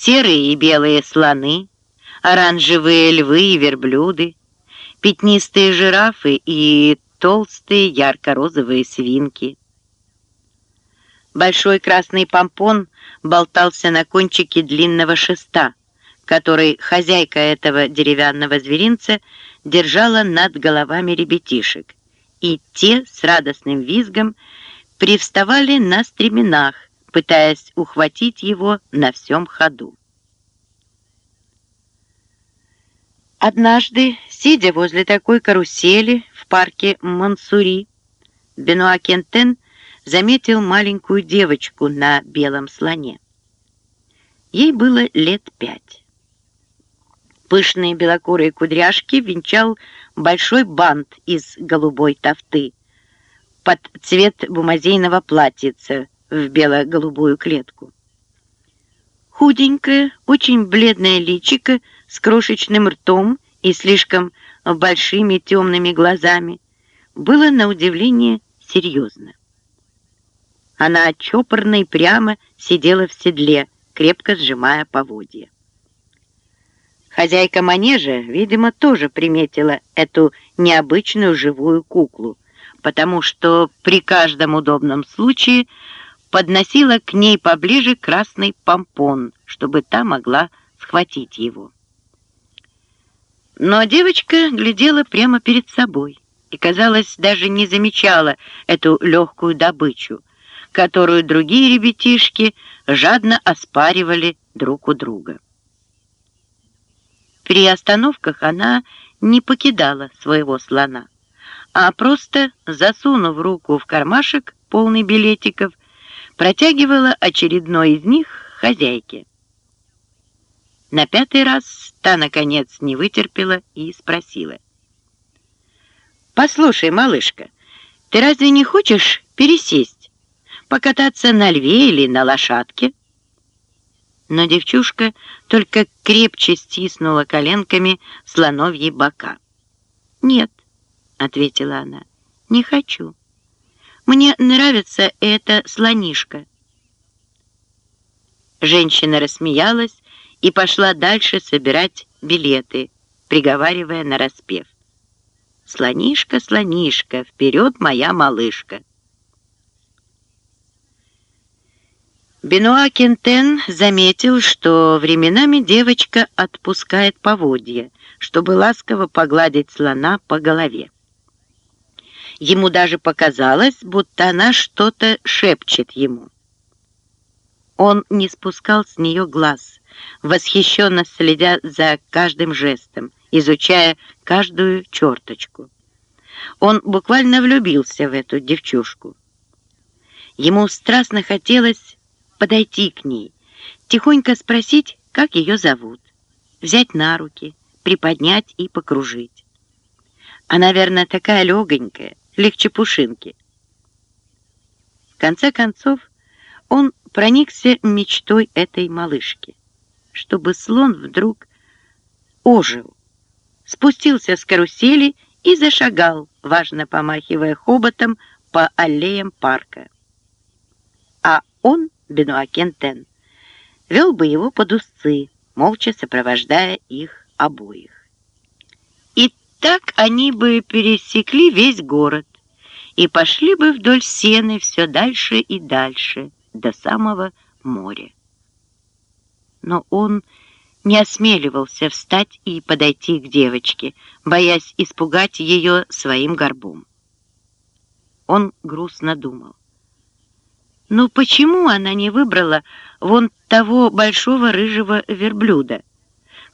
серые и белые слоны, оранжевые львы и верблюды, пятнистые жирафы и толстые ярко-розовые свинки. Большой красный помпон болтался на кончике длинного шеста, который хозяйка этого деревянного зверинца держала над головами ребятишек, и те с радостным визгом привставали на стременах, пытаясь ухватить его на всем ходу. Однажды, сидя возле такой карусели в парке Мансури, Бенуа Кентен заметил маленькую девочку на белом слоне. Ей было лет пять. Пышные белокурые кудряшки венчал большой бант из голубой тофты под цвет бумазейного платьица в бело-голубую клетку. Худенькое, очень бледное личико с крошечным ртом и слишком большими темными глазами было на удивление серьезно. Она чопорно и прямо сидела в седле, крепко сжимая поводья. Хозяйка манежа, видимо, тоже приметила эту необычную живую куклу, потому что при каждом удобном случае подносила к ней поближе красный помпон, чтобы та могла схватить его. Но девочка глядела прямо перед собой и, казалось, даже не замечала эту легкую добычу, которую другие ребятишки жадно оспаривали друг у друга. При остановках она не покидала своего слона, а просто, засунув руку в кармашек, полный билетиков, протягивала очередной из них хозяйке. На пятый раз та, наконец, не вытерпела и спросила. «Послушай, малышка, ты разве не хочешь пересесть, покататься на льве или на лошадке?» но девчушка только крепче стиснула коленками слоновьи бока. «Нет», — ответила она, — «не хочу. Мне нравится эта слонишка». Женщина рассмеялась и пошла дальше собирать билеты, приговаривая нараспев. «Слонишка, слонишка, вперед, моя малышка!» Бенуа Кентен заметил, что временами девочка отпускает поводья, чтобы ласково погладить слона по голове. Ему даже показалось, будто она что-то шепчет ему. Он не спускал с нее глаз, восхищенно следя за каждым жестом, изучая каждую черточку. Он буквально влюбился в эту девчушку. Ему страстно хотелось подойти к ней, тихонько спросить, как ее зовут, взять на руки, приподнять и покружить. Она, наверное, такая легонькая, легче пушинки. В конце концов, он проникся мечтой этой малышки, чтобы слон вдруг ожил, спустился с карусели и зашагал, важно помахивая хоботом по аллеям парка. А он Бенуа Кентен, вел бы его под узцы, молча сопровождая их обоих. Так они бы пересекли весь город и пошли бы вдоль сены все дальше и дальше, до самого моря. Но он не осмеливался встать и подойти к девочке, боясь испугать ее своим горбом. Он грустно думал. Но почему она не выбрала вон того большого рыжего верблюда,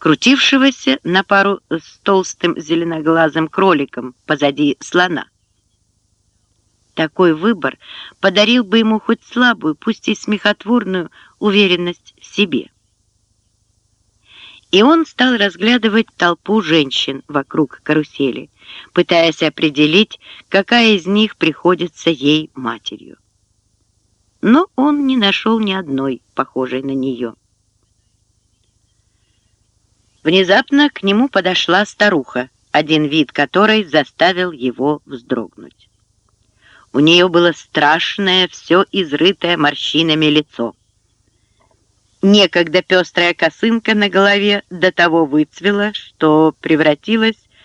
крутившегося на пару с толстым зеленоглазым кроликом позади слона? Такой выбор подарил бы ему хоть слабую, пусть и смехотворную уверенность в себе. И он стал разглядывать толпу женщин вокруг карусели, пытаясь определить, какая из них приходится ей матерью но он не нашел ни одной, похожей на нее. Внезапно к нему подошла старуха, один вид которой заставил его вздрогнуть. У нее было страшное, все изрытое морщинами лицо. Некогда пестрая косынка на голове до того выцвела, что превратилась